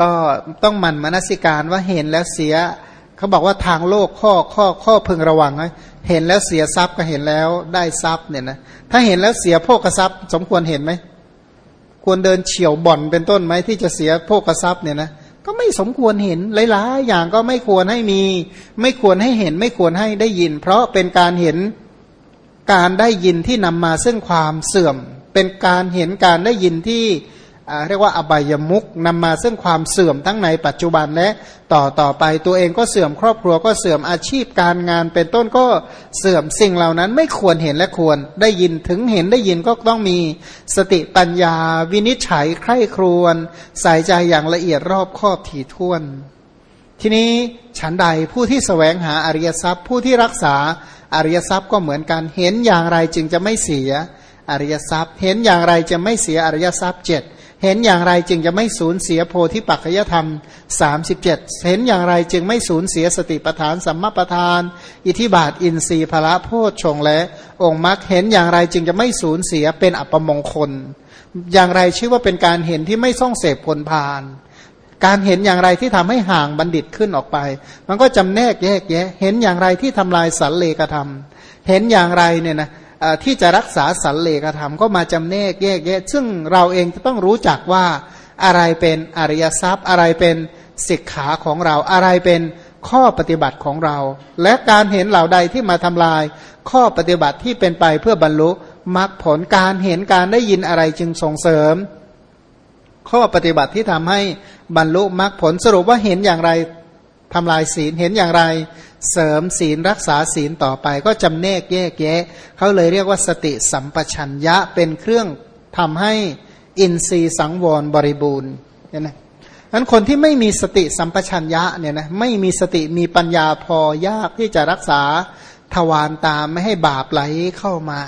ก็ต้องหมั่นมนสิการว่าเห็นแล้วเสียเขาบอกว่าทางโลกข้อข้อข้อพึงระวังนะเห็นแล้วเสียทรัพย์ก็เห็นแล้วได้ทรัพย์เนี่ยนะถ้าเห็นแล้วเสียโภกทรัพย์ สมควรเห็นไหมควรเดินเฉียวบ่อนเป็นต้นไหมที่จะเสียโภกทรัพย์เนี่ยนะก็ไม่สมควรเห็นหลายๆอย่างก็ไม่ควรให้มี ไม่ควรให้เห็น ไม่ควรให้ได้ยิน เพราะเป็นการเห็นการได้ยินที่นำมาซึ่งความเสื่อม เป็นการเห็นการได้ยินที่ เรียกว่าอบายมุกนำมาซึ่งความเสื่อมทั้งในปัจจุบันและต่อต่อไปตัวเองก็เสื่อมครอบครัวก็เสื่อมอาชีพการงาน เป็นต้นก็เสื่อมสิ่งเหล่านั้นไม่ควรเห็นและควร ได้ยินถึงเห็นได้ยินก็ต้องมีสติปัญญา วินิจฉัยใคร่ครวญใส่ใจอย่างละเอียดรอบคอบถี่ถ้วน ทีนี้ฉันใดผู้ที่สแสวงหาอริยทรัพย์ ผู้ที่รักษาอริยทรัพย์ก็เหมือนกันเห็นอย่างไรจึงจะไม่เสียอริยทรัพย์ เห็นอย่างไรจะไม่เสียอริยทรัพย์เจ็ด เห็นอย่างไรจึงจะไม่สูญเสียโพธิปัจจยธรรม 37 เห็นอย่างไรจึงไม่สูญเสียสติปัฏฐานสัมมาปัฏฐาน อิทิบาทอินทรีย์พละโพชฌงและองค์มรรคเห็นอย่างไรจึงจะไม่สูญเสียเป็นอัปมงคล อย่างไรชื่อว่าเป็นการเห็นที่ไม่ส่องเสพผลพาน การเห็นอย่างไรที่ทำให้ห่างบัณฑิตขึ้นออกไป มันก็จำแนกแยกแยะ เห็นอย่างไรที่ทำลายสันเลกธรรม เห็นอย่างไรเนี่ยนะ ที่จะรักษาสันเลกธรรมก็มาจำแนกแยกแยะ ซึ่งเราเองจะต้องรู้จักว่าอะไรเป็นอริยทรัพย์ อะไรเป็นศิกขาของเราอะไรเป็นข้อปฏิบัติของเรา และการเห็นเหล่าใดที่มาทำลาย ข้อปฏิบัติที่เป็นไปเพื่อบรรลุมรรคผลการเห็นการได้ยินอะไรจึงส่งเสริม ข้อปฏิบัติที่ทำให้บรรลุมรรคผลสรุปว่าเห็นอย่างไรทำลายศีลเห็นอย่างไร เสริมศีลรักษาศีลต่อไป ก็จำแนกแยกแยะเขาเลยเรียกว่าสติสัมปชัญญะเป็นเครื่องทำให้อินทรีย์สังวรบริบูรณ์เนี่ยนะนั้นคนที่ไม่มีสติสัมปชัญญะเนี่ยนะไม่มีสติมีปัญญาพอยากที่จะรักษาทวารตามไม่ให้บาปไหลเข้ามา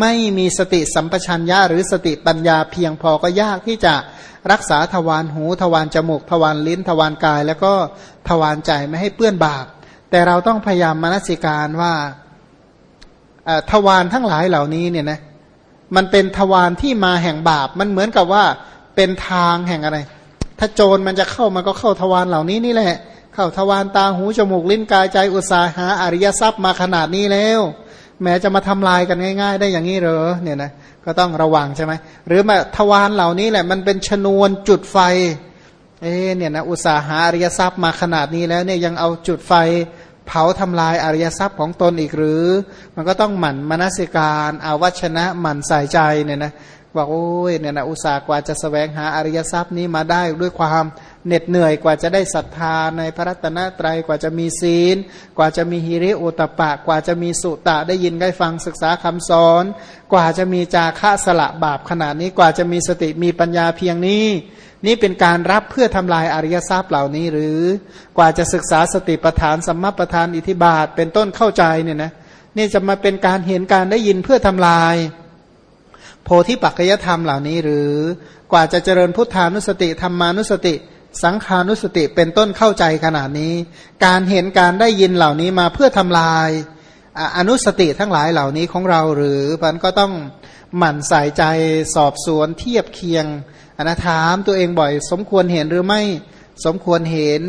ไม่มีสติสัมปชัญญะหรือสติปัญญาเพียงพอก็ยากที่จะรักษาทวารหู ทวารจมูก ทวารลิ้น ทวารกาย แล้วก็ทวารใจไม่ให้เปื้อนบาป แต่เราต้องพยายามมนสิการว่าทวารทั้งหลายเหล่านี้เนี่ยนะมันเป็นทวารที่มาแห่งบาป มันเหมือนกับว่าเป็นทางแห่งอะไร ถ้าโจรมันจะเข้ามันก็เข้าทวารเหล่านี้นี่แหละ เข้าทวารตาหูจมูกลิ้นกายใจอุตสาหาอริยทรัพย์มาขนาดนี้แล้ว แม้จะมาทำลายกันง่าย ๆ ได้อย่างนี้เหรอเนี่ยนะก็ต้องระวังใช่ไหมหรือมาทวารเหล่านี้แหละมันเป็นชนวนจุดไฟเอ๊เนี่ยนะอุตสาหาอริยทรัพย์มาขนาดนี้แล้วเนี่ยยังเอาจุดไฟ เผาทำลายอริยทรัพย์ของตนอีกหรือ มันก็ต้องหมั่นมนสิการ อาวัชนะหมั่นใส่ใจเนี่ยนะ บอกโอ้ยเนี่ยนะอุตสาหกว่าจะสแสวงหาอริยทรัพย์นี้มาได้ด้วยความเหน็ดเหนื่อยกว่าจะได้ศรัทธาในพระรัตนตรัยกว่าจะมีศีล กว่าจะมีฮิริโอตปะ กว่าจะมีสุตะได้ยินได้ฟังศึกษาคำสอน กว่าจะมีจาคะสละบาปขนาดนี้กว่าจะมีสติมีปัญญาเพียงนี้ นี่เป็นการรับเพื่อทำลายอริยทรัพย์เหล่านี้หรือกว่าจะศึกษาสติปัฏฐานสัมมาปัฏฐานอิทิบาทเป็นต้นเข้าใจเนี่ยนะนี่จะมาเป็นการเห็นการได้ยินเพื่อทำลาย โพธิปัจจยธรรมเหล่านี้ หรือกว่าจะเจริญพุทธานุสติธรรมานุสติ สังขานุสติเป็นต้นเข้าใจขนาดนี้ การเห็นการได้ยินเหล่านี้มาเพื่อทำลายอนุสติทั้งหลายเหล่านี้ของเราหรือมันก็ต้องหมั่นใส่ใจสอบสวนเทียบเคียงอนาถามตัวเองบ่อย สมควรเห็นหรือไม่สมควรเห็น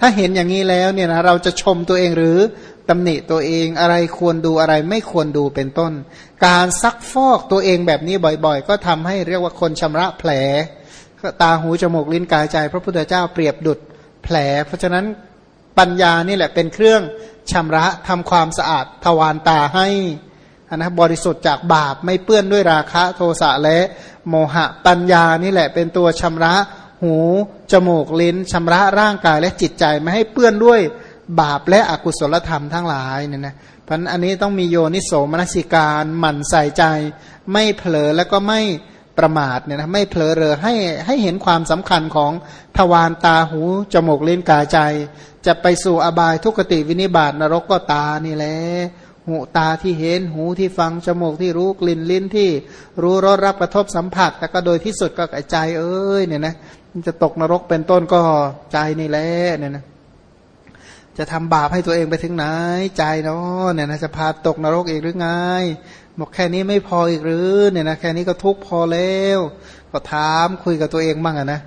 ถ้าเห็นอย่างนี้แล้วเนี่ยนะเราจะชมตัวเองหรือ ตำหนิตัวเองอะไรควรดูอะไรไม่ควรดูเป็นต้น การซักฟอกตัวเองแบบนี้บ่อยๆ ก็ทำให้เรียกว่าคนชำระแผล ตาหูจมูกลิ้นกายใจ พระพุทธเจ้าเปรียบดุดแผล เพราะฉะนั้นปัญญานี่แหละเป็นเครื่องชำระทำความสะอาดทวารตาให้นะบริสุทธิ์จากบาปไม่เปื้อนด้วยราคะโทสะและโมหะปัญญานี่แหละเป็นตัวชำระหู จมูกลิ้นชำระร่างกายและจิตใจไม่ให้เปื้อนด้วย บาปและอกุศลธรรมทั้งหลายเนี่ยนะเพราะอันนี้ต้องมีโยนิโสมนสิการหมั่นใส่ใจ ไม่เผลอแล้วก็ไม่ประมาทเนี่ยนะไม่เผลอเรอให้ให้เห็นความสำคัญของทวารตาหูจมูกเลิ้นกายใจ จะไปสู่อบายทุกติวินิบาตนรกก็ตานี่แหละหูตาที่เห็นหูที่ฟังจมูกที่รู้กลิ่นลิ้นที่ รู้รสรับกระทบสัมผัส แต่ก็โดยที่สุดก็ใจเอ้ยเนี่ยนะจะตกนรกเป็นต้นก็ใจนี่แหละเนี่ยนะ จะทำบาปให้ตัวเองไปถึงไหนใจเนาะเนี่ยนะจะพาตกนรกอีกหรือไงบอกแค่นี้ไม่พออีกหรือเนี่ยนะแค่นี้ก็ทุกพอแล้วก็ถามคุยกับตัวเองบ้างอะนะ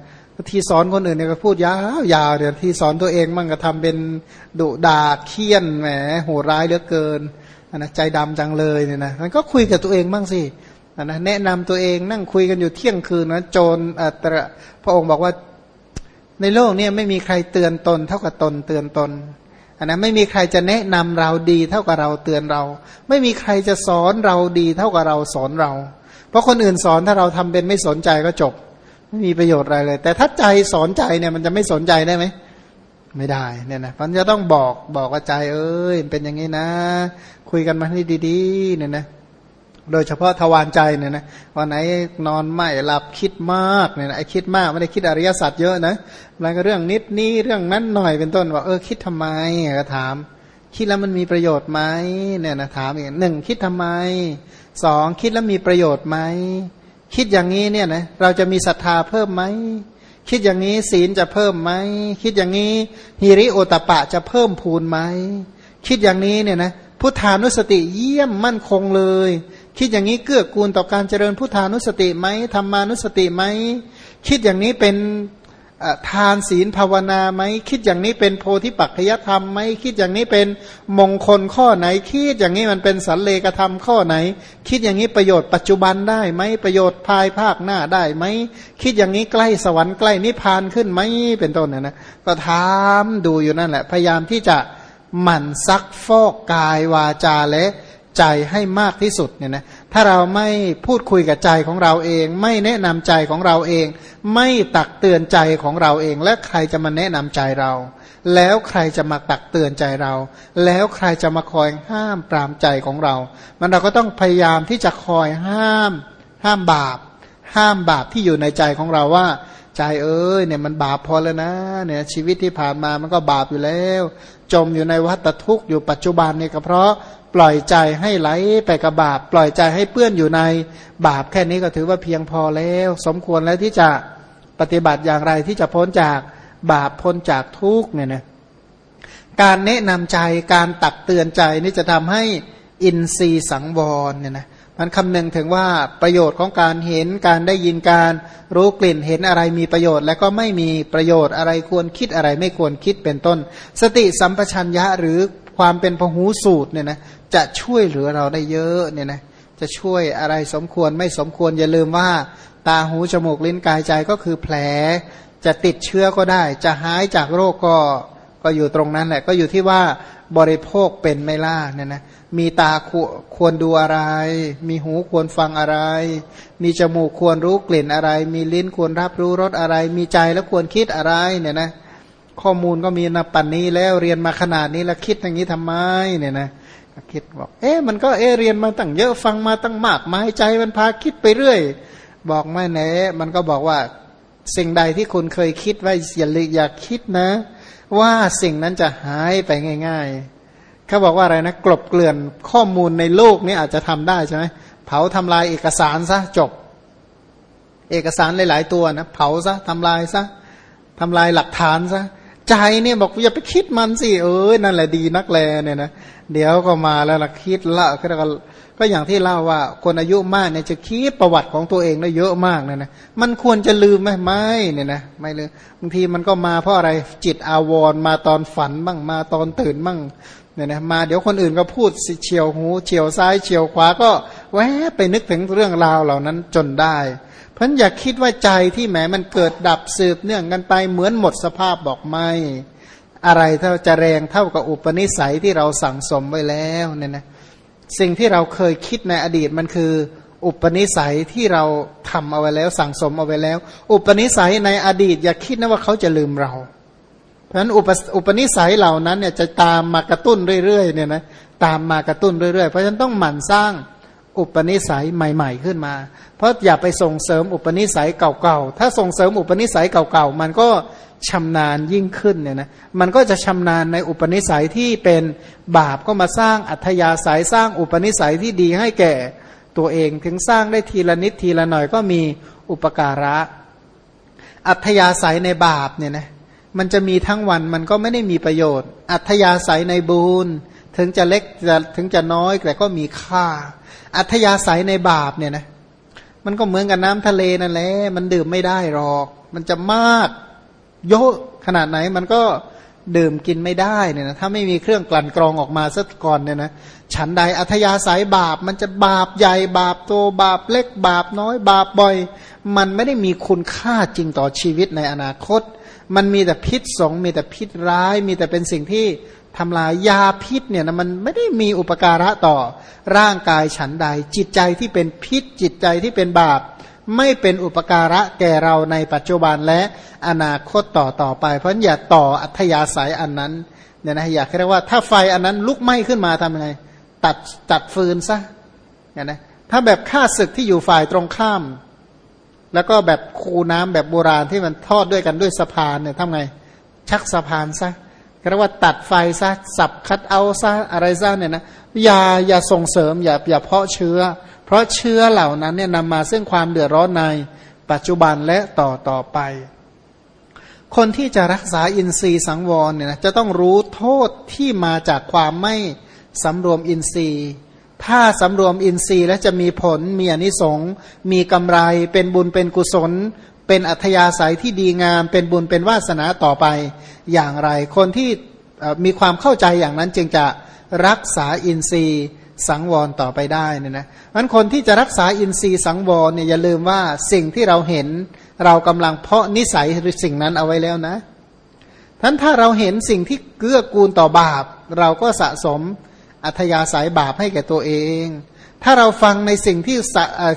ที่สอนคนอื่นเนี่ยก็พูดยาวยาวเดี๋ยวที่สอนตัวเองมั่งก็ทำเป็นดุดาเคี่ยนแหมโหดร้ายเหลือเกินนะใจดำจังเลยเนี่ยนะมันก็คุยกับตัวเองบ้างสินะแนะนำตัวเองนั่งคุยกันอยู่เที่ยงคืนนะโจรตระพระองค์บอกว่า ในโลกนี้ไม่มีใครเตือนตน เท่ากับตนเตือนตนอันนะไม่มีใครจะแนะนำเราดีเท่ากับเราเตือนเรา ไม่มีใครจะสอนเราดีเท่ากับเราสอนเรา เพราะคนอื่นสอนถ้าเราทำเป็นไม่สนใจก็จบ ไม่มีประโยชน์อะไรเลย แต่ถ้าใจสอนใจเนี่ยมันจะไม่สนใจได้ไหมไม่ได้เนี่ยนะมันจะต้องบอกบอกว่าใจเอ้ยเป็นอย่างนี้นะ คุยกันมาให้ดีๆเนี่ยนะ โดยเฉพาะทวารใจเนี่ยนะวันไหนนอนไม่หลับคิดมากเนี่ยนะไอ้คิดมากไม่ได้คิดอริยสัจเยอะนะอะไรก็เรื่องนิดนี้เรื่องนั้นหน่อยเป็นต้นว่าเออคิดทำไมก็ถาม คิดแล้วมันมีประโยชน์ไหมเนี่ยนะถามอีกหนึ่งคิดทำไมสองคิดแล้วมีประโยชน์ไหมคิดอย่างนี้เนี่ยนะเราจะมีศรัทธาเพิ่มไหมคิดอย่างนี้ศีลจะเพิ่มไหมคิดอย่างนี้ฮิริโอตปะจะเพิ่มพูนไหมคิดอย่างนี้เนี่ยนะพุทธานุสติเยี่ยมมั่นคงเลย คิดอย่างนี้เกื้อกูลต่อการเจริญพุทธานุสติไหมธรรมานุสติไหมคิดอย่างนี้เป็นทานศีลภาวนาไหมคิดอย่างนี้เป็นโพธิปัจจยธรรมไหมคิดอย่างนี้เป็นมงคลข้อไหน คิดอย่างนี้มันเป็นสันเลกธรรมข้อไหน คิดอย่างนี้ประโยชน์ปัจจุบันได้ไหมประโยชน์ภายภาคหน้าได้ไหมคิดอย่างนี้ใกล้สวรรค์ใกล้นิพพานขึ้นไหมเป็นต้นนะนะก็ถามดูอยู่นั่นแหละ พยายามที่จะหมั่นซักฟอกกายวาจาและ ใจให้มากที่สุดเนี่ยนะถ้าเราไม่พูดคุยกับใจของเราเอง ไม่แนะนำใจของเราเอง ไม่ตักเตือนใจของเราเอง และใครจะมาแนะนำใจเรา แล้วใครจะมาตักเตือนใจเรา แล้วใครจะมาคอยห้ามปรามใจของเรา มันเราก็ต้องพยายามที่จะคอยห้าม ห้ามบาป ห้ามบาปที่อยู่ในใจของเราว่าใจเอ้ยเนี่ยมันบาปพอแล้วนะเนี่ยชีวิตที่ผ่านมามันก็บาปอยู่แล้ว จมอยู่ในวัฏทุกข์อยู่ปัจจุบันเนี่ยก็เพราะ ปล่อยใจให้ไหลไปกับบาป ปล่อยใจให้เปื้อนอยู่ในบาปแค่นี้ก็ถือว่าเพียงพอแล้ว สมควรแล้วที่จะปฏิบัติอย่างไรที่จะพ้นจากบาปพ้นจากทุกเนี่ยนะการแนะนำใจการตักเตือนใจนี่จะทำให้อินทรีย์สังวรเนี่ยนะมันคำนึงถึงว่าประโยชน์ของการเห็นการได้ยินการรู้กลิ่นเห็นอะไรมีประโยชน์ และก็ไม่มีประโยชน์อะไรควรคิดอะไรไม่ควรคิดเป็นต้น สติสัมปชัญญะหรือ ความเป็นพหูสูตรเนี่ยนะจะช่วยเหลือเราได้เยอะเนี่ยนะจะช่วยอะไรสมควรไม่สมควรอย่าลืมว่า ตาหูจมูกลิ้นกายใจก็คือแผล จะติดเชื้อก็ได้ จะหายจากโรคก็ก็อยู่ตรงนั้นแหละก็อยู่ที่ว่าบริโภคเป็นไม่ล่าเนี่ยนะมีตาควรดูอะไร มีหูควรฟังอะไร มีจมูกควรรู้กลิ่นอะไร มีลิ้นควรรับรู้รสอะไร มีใจแล้วควรคิดอะไรเนี่ยนะ ข้อมูลก็มีนะปันนี้แล้วเรียนมาขนาดนี้แล้วคิดอย่างนี้ทำไมเนี่ยนะคิดบอก เอ๊ะมันก็เอ๊ะเรียนมาตั้งเยอะฟังมาตั้งมากมายใจมันพาคิดไปเรื่อย บอกไม่แน่มันก็บอกว่าสิ่งใดที่คุณเคยคิดไว้อย่าอย่าคิดนะ ว่าสิ่งนั้นจะหายไปง่าย ๆ เขาบอกว่าอะไรนะกลบเกลื่อนข้อมูลในโลกนี้อาจจะทำได้ใช่ไหมเผาทำลายเอกสารซะจบ เอกสารหลาย ๆ ตัวนะเผาซะทำลายซะทำลายหลักฐานซะ ใจเนี่ยบอกอย่าไปคิดมันสิเออนั่นแหละดีนักแลเนี่ยนะเดี๋ยวก็มาแล้วละคิดละก็ก็อย่างที่เล่าว่า คนอายุมากเนี่ยจะคิดประวัติของตัวเองได้เยอะมากเนี่ยนะมันควรจะลืมไหมไม่เนี่ยนะไม่ลืมบางทีมันก็มาเพราะอะไรจิตอาวรมาตอนฝันบ้างมาตอนตื่นบ้างเนี่ยนะมาเดี๋ยวคนอื่นก็พูดเฉียวหูเฉียวซ้ายเฉียวขวาก็แวะไปนึกถึงเรื่องราวเหล่านั้นจนได้ เพราะอย่าคิดว่าใจที่แหมมันเกิดดับสืบเนื่องกันไปเหมือนหมดสภาพบอกไม่อะไรเท่าจะแรงเท่ากับอุปนิสัยที่เราสั่งสมไว้แล้วเนี่ยนะสิ่งที่เราเคยคิดในอดีตมันคือ อุปนิสัยที่เราทำเอาไว้แล้ว สั่งสมเอาไว้แล้ว อุปนิสัยในอดีต อย่าคิดนะว่าเขาจะลืมเรา เพราะฉะนั้นอุปอุปนิสัยเหล่านั้นเนี่ยจะตามมากระตุ้นเรื่อยๆเนี่ยนะตามมากระตุ้นเรื่อยๆ เพราะฉะนั้นต้องหมั่นสร้าง อุปนิสัยใหม่ ๆ ขึ้นมา เพราะอย่าไปส่งเสริมอุปนิสัยเก่าๆ ถ้าส่งเสริมอุปนิสัยเก่าๆ มันก็ชำนาญยิ่งขึ้นเนี่ยนะ มันก็จะชำนาญในอุปนิสัยที่เป็นบาปก็มาสร้างอัธยาศัยสร้างอุปนิสัยที่ดีให้แก่ตัวเอง ถึงสร้างได้ทีละนิดทีละหน่อยก็มีอุปการะ อัธยาศัยในบาปเนี่ยนะ มันจะมีทั้งวันมันก็ไม่ได้มีประโยชน์ อัธยาศัยในบุญ ถึงจะเล็กจะถึงจะน้อยแต่ก็มีค่า อัธยาศัยในบาปเนี่ยนะมันก็เหมือนกับน้ำทะเลนั่นแหละมันดื่มไม่ได้หรอก มันจะมากเยอะขนาดไหนมันก็ดื่มกินไม่ได้เนี่ยนะถ้าไม่มีเครื่องกลั่นกรองออกมาสักก่อนเนี่ยนะฉันใดอัธยาศัยบาป มันจะบาปใหญ่บาปโตบาปเล็กบาปน้อย บาปบ่อย มันไม่ได้มีคุณค่าจริงต่อชีวิตในอนาคต มันมีแต่พิษสงมีแต่พิษร้าย มีแต่เป็นสิ่งที่ ทำลายยาพิษเนี่ยนะมันไม่ได้มีอุปการะต่อร่างกายฉันใด จิตใจที่เป็นพิษจิตใจที่เป็นบาป ไม่เป็นอุปการะแก่เราในปัจจุบันและอนาคตต่อต่อไป เพราะอย่าต่ออัธยาศัยอันนั้นเนี่ยนะอยากเรียกว่าถ้าไฟอันนั้นลุกไหม้ขึ้นมาทำยังไงตัดตัดฟืนซะเนี่ยนะถ้าแบบฆ่าศึกที่อยู่ฝ่ายตรงข้าม แล้วก็แบบคูน้ำแบบโบราณที่มันทอดด้วยกันด้วยสะพานเนี่ยทำไงชักสะพานซะ เรียกว่าตัดไฟซะสับคัดเอาซะอะไรซะเนี่ยนะอย่าอย่าส่งเสริมอย่าอย่าเพาะเชื้อ เพราะเชื้อเหล่านั้นเนี่ยนำมาซึ่งความเดือดร้อนในปัจจุบันและต่อต่อไป คนที่จะรักษาอินทรีย์สังวรเนี่ยนะจะต้องรู้โทษที่มาจากความไม่สำรวมอินทรีย์ ถ้าสำรวมอินทรีย์และจะมีผลมีอนิสงส์มีกำไรเป็นบุญเป็นกุศล เป็นอัธยาศัยที่ดีงาม เป็นบุญเป็นวาสนาต่อไปอย่างไร คนที่มีความเข้าใจอย่างนั้นจึงจะรักษาอินทรีย์สังวรต่อไปได้นี่นะมันคนที่จะรักษาอินทรีย์สังวรเนี่ยอย่าลืมว่าสิ่งที่เราเห็นเรากำลังเพาะนิสัยหรือสิ่งนั้นเอาไว้แล้วนะท่านถ้าเราเห็นสิ่งที่เกื้อกูลต่อบาป เราก็สะสมอัธยาศัยบาปให้แก่ตัวเอง ถ้าเราฟังในสิ่งที่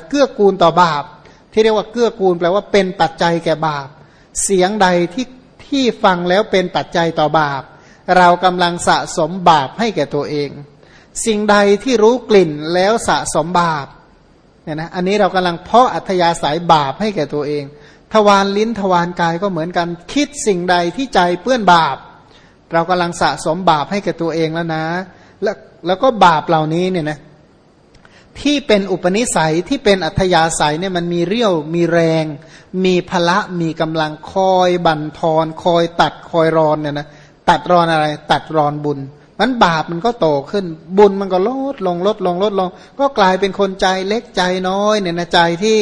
เกื้อกูลต่อบาป ที่เรียกว่าเกื้อกูลแปลว่าเป็นปัจจัยแก่บาป เสียงใดที่ที่ฟังแล้วเป็นปัจจัยต่อบาป เรากำลังสะสมบาปให้แก่ตัวเอง สิ่งใดที่รู้กลิ่นแล้วสะสมบาปเนี่ยนะอันนี้เรากำลังเพาะอัธยาศัยบาปให้แก่ตัวเองทวารลิ้นทวารกายก็เหมือนกันคิดสิ่งใดที่ใจเปื้อนบาป เรากำลังสะสมบาปให้แก่ตัวเองแล้วนะ แล้วแล้วก็บาปเหล่านี้เนี่ยนะ ที่เป็นอุปนิสัยที่เป็นอัธยาศัยเนี่ยมันมีเรี่ยวมีแรง มีพละมีกำลังคอยบั่นทอนคอยตัดคอยรอนเนี่ยนะตัดรอนอะไร ตัดรอนบุญ มันบาปมันก็โตขึ้น บุญมันก็ลดลงลดลงลดลง ก็กลายเป็นคนใจเล็กใจน้อยเนี่ยนะใจที่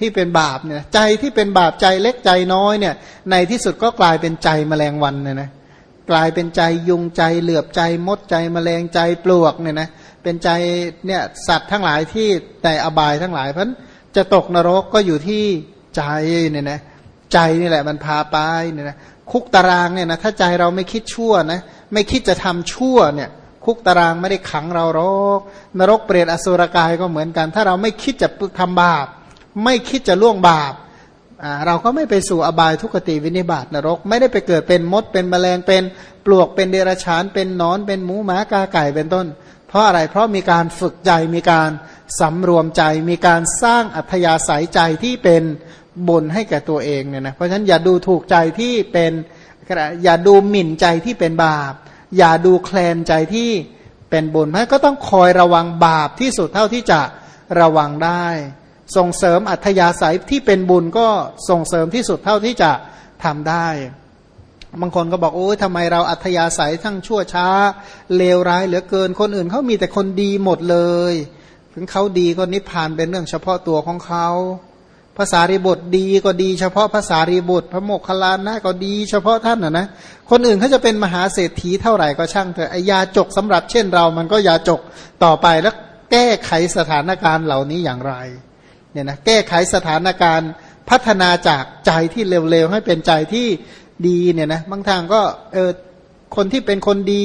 ที่เป็นบาปเนี่ยใจที่เป็นบาปใจเล็กใจน้อยเนี่ย ในที่สุดก็กลายเป็นใจแมลงวันเนี่ยนะกลายเป็นใจยุงใจเหลือบใจมดใจแมลงใจปลวกเนี่ยนะ เป็นใจเนี่ยสัตว์ทั้งหลายที่ในอบายทั้งหลายเพราะจะตกนรกก็อยู่ที่ใจเนี่ยนะใจนี่แหละมันพาไปเนี่ยนะคุกตารางเนี่ยนะถ้าใจเราไม่คิดชั่วนะไม่คิดจะทำชั่วเนี่ยคุกตารางไม่ได้ขังเราหรอกนรกเปรตอสุรกายก็เหมือนกัน ถ้าเราไม่คิดจะทำบาป ไม่คิดจะล่วงบาปเราก็ไม่ไปสู่อบายทุกขติวินิบาตนรก ไม่ได้ไปเกิดเป็นมดเป็นแมลงเป็นปลวกเป็นเดรัจฉานเป็นนอนเป็นหมูหมากาไก่เป็นต้น เพราะอะไร เพราะมีการฝึกใจ มีการสำรวมใจ มีการสร้างอัธยาศัยใจที่เป็นบุญให้แก่ตัวเองเนี่ยนะ เพราะฉะนั้นอย่าดูถูกใจที่เป็นอย่าดูหมิ่นใจที่เป็นบาป อย่าดูแคลนใจที่เป็นบุญเพราะก็ต้องคอยระวังบาปที่สุดเท่าที่จะระวังได้ ส่งเสริมอัธยาศัยที่เป็นบุญก็ส่งเสริมที่สุดเท่าที่จะทำได้ บางคนก็บอกโอ้ยทำไมเราอัธยาศัยทั้งชั่วช้า เลวร้ายเหลือเกินคนอื่นเขามีแต่คนดีหมดเลย ถึงเขาดีก็นิพพานเป็นเรื่องเฉพาะตัวของเขาภาษารีบทดีก็ดีเฉพาะภาษารีบทพระโมกขลานนะก็ดีเฉพาะท่านนะนะคนอื่นเขาจะเป็นมหาเศรษฐีเท่าไหร่ก็ช่างเถอะไอยาจกสำหรับเช่นเรามันก็ยาจกต่อไปแล้วแก้ไขสถานการณ์เหล่านี้อย่างไรเนี่ยนะแก้ไขสถานการณ์พัฒนาจากใจที่เร็วๆให้เป็นใจที่ ดีเนี่ยนะบางทางก็เออคนที่เป็นคนดี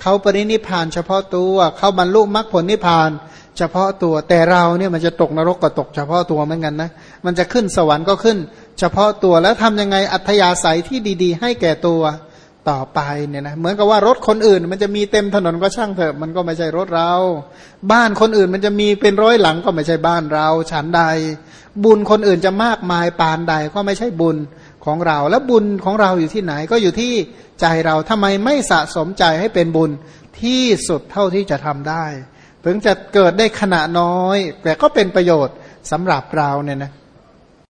เขาปรินิพานเฉพาะตัวเขาบรรลุมรรคผลนิพพาน เฉพาะตัวแต่เราเนี่ยมันจะตกนรกก็ตกเฉพาะตัวเหมือนกันนะมันจะขึ้นสวรรค์ก็ขึ้น เฉพาะตัวแล้วทำยังไงอัธยาศัยที่ดี ๆ ให้แก่ตัวต่อไปเนี่ยนะเหมือนกับว่ารถคนอื่น มันจะมีเต็มถนนก็ช่างเถอะมันก็ไม่ใช่รถเรา บ้านคนอื่นมันจะมีเป็นร้อยหลังก็ไม่ใช่บ้านเราฉันใด บุญคนอื่นจะมากมายปานใดก็ไม่ใช่บุญ ของเรา แล้วบุญของเราอยู่ที่ไหนก็อยู่ที่ใจเราทำไมไม่สะสมใจให้เป็นบุญที่สุดเท่าที่จะทำได้ ถึงจะเกิดได้ขณะน้อย แต่ก็เป็นประโยชน์สำหรับเราเนี่ยนะ